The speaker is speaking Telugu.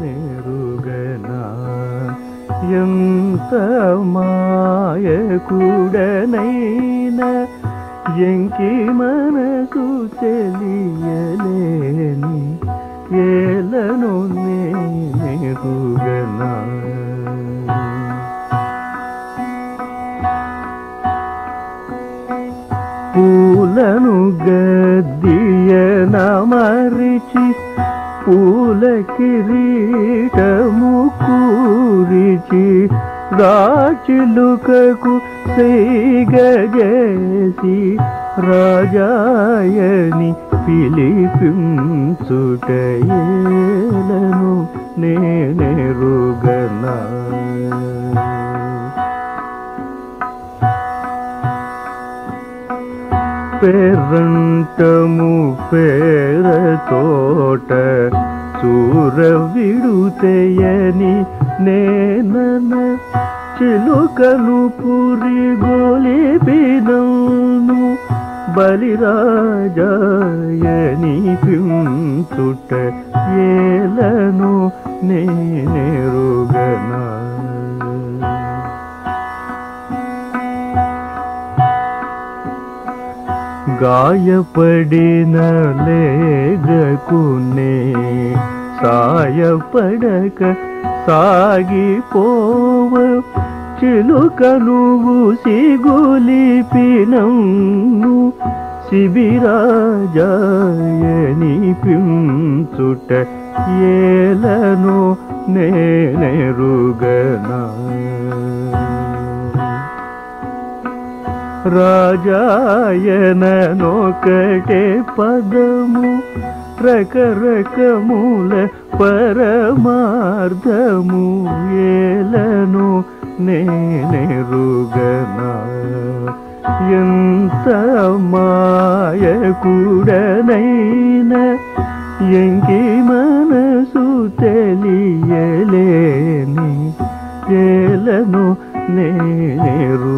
నేనెరుగనా? ఎంత మాయకుడనైన ఎంకి మనకు తెలియలేని ఏలను నేనెరుగనా? పూలను గద్దియన మరిచి పూల కిరీటము కూరిచి రాచిలుకకు సేగజేసి రాజాయని పిలిపించుటయేలను. నేనెరుగనా పేరంటము పేర తోట చూర విడుతయని నేనన చిలుకను పురి గోలిపినను బలిరాజాయని పించుట ఏలను నేనెరుగనా? గాయపడిన లేగకునే సాయపడక సాగిపోవ. చిలుకను సిగులిపినను శిబిరాజాయని పించుట ఏలను నేనెరుగనా రాజాయననొకటే పదము రకరకముల పరమార్థము ఏలను నేనెరుగనా ఎంత మాయకుడనైనా ఎంకి మనసు తెలియలేని ఏలను నేనెరుగనా